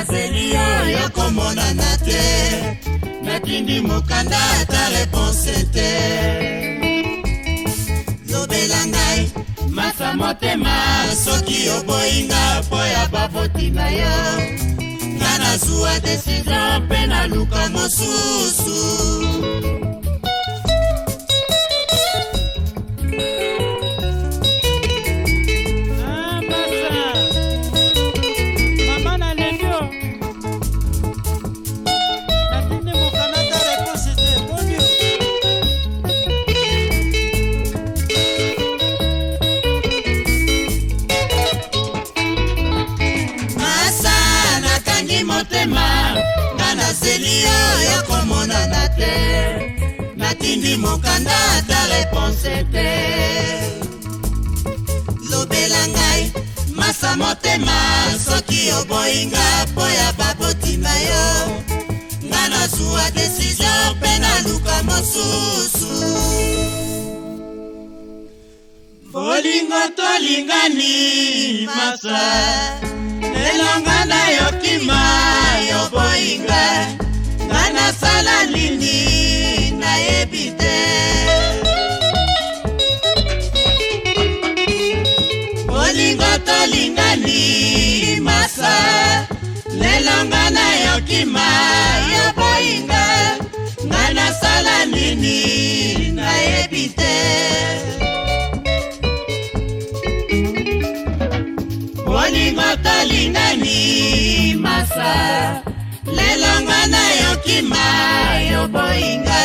naseli yo yokomonana te natindi mokanda ata reponse te lobela ngai masa motema soki oboyinga mpo ya bavoti na yo nga nazwa desizio mpe naluka mosusu elindi mokanda ata reponse te lobela ngai masa motema soki oboyinga mpo ya babotima yo nga nasuwa desizio mpe naluka mosusu bolingo tolingani masa elonga na yokima yoboyinga nga nasala nini mokima ya boyinga nga nasala nini nayebi te bolingo tolingani masa lelo nga nayokima yo boyinga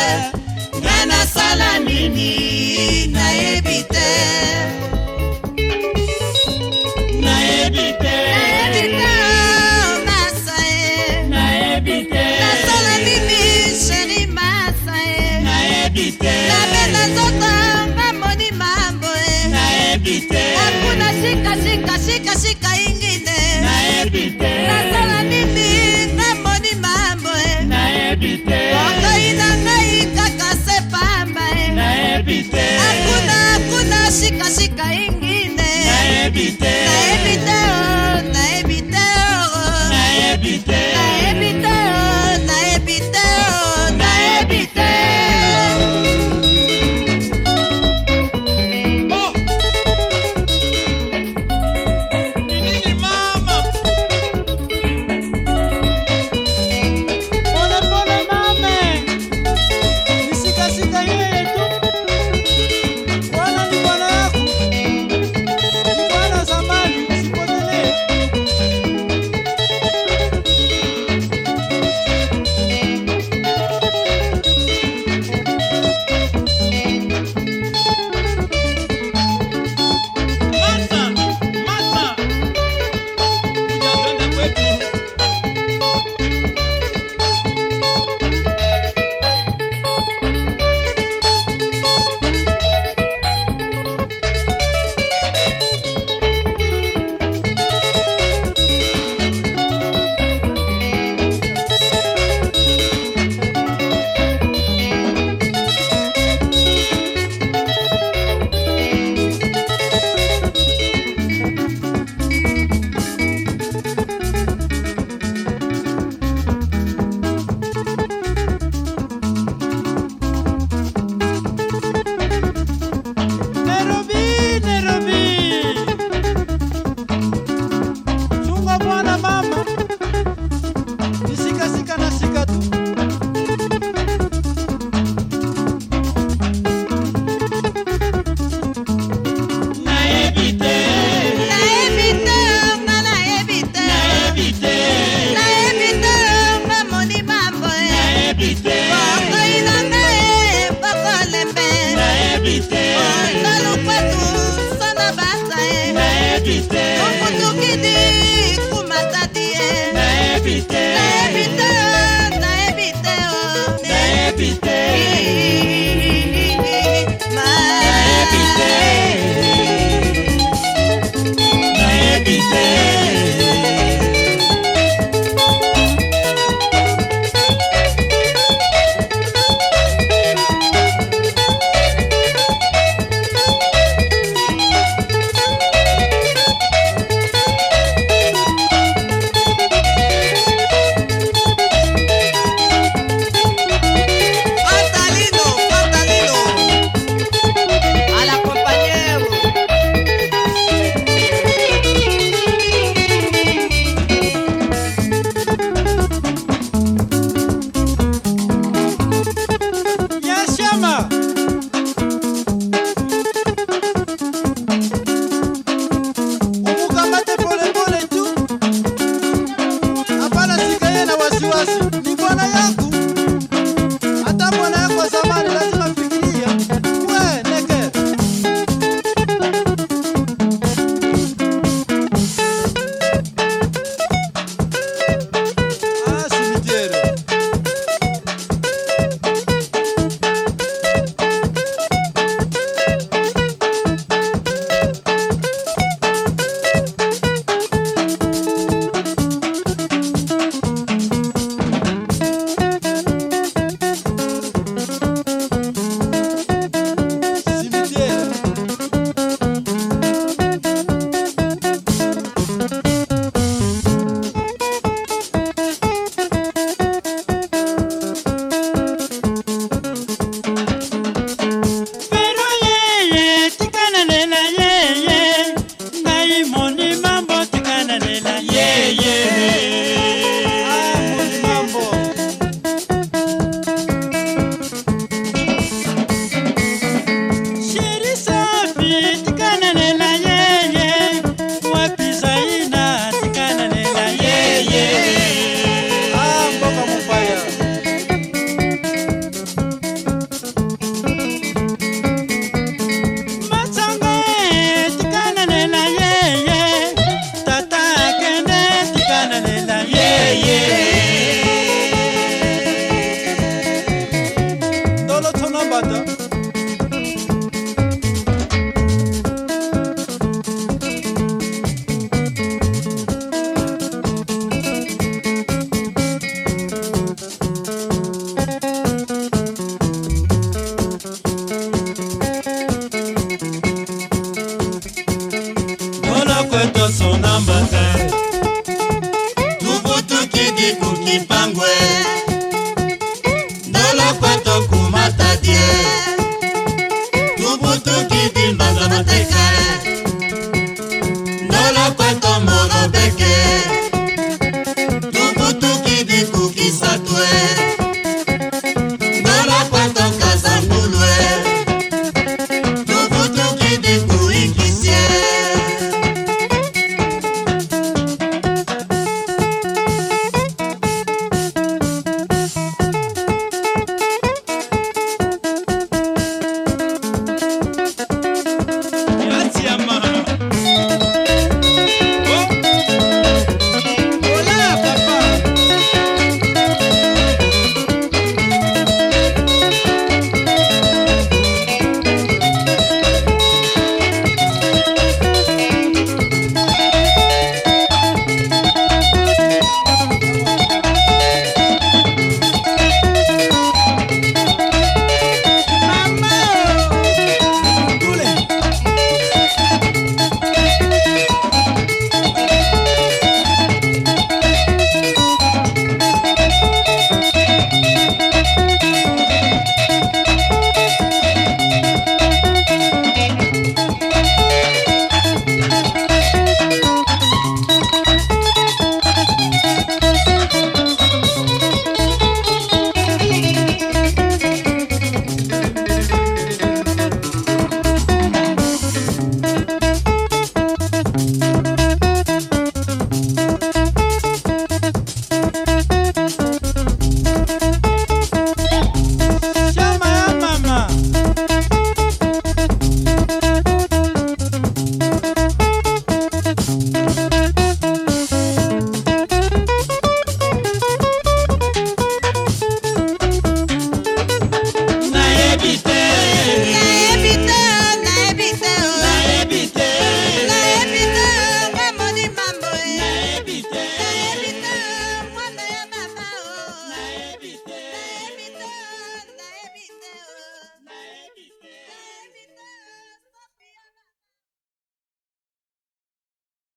nga nasala nini nayebi te nayebi te Yeah. 犯规。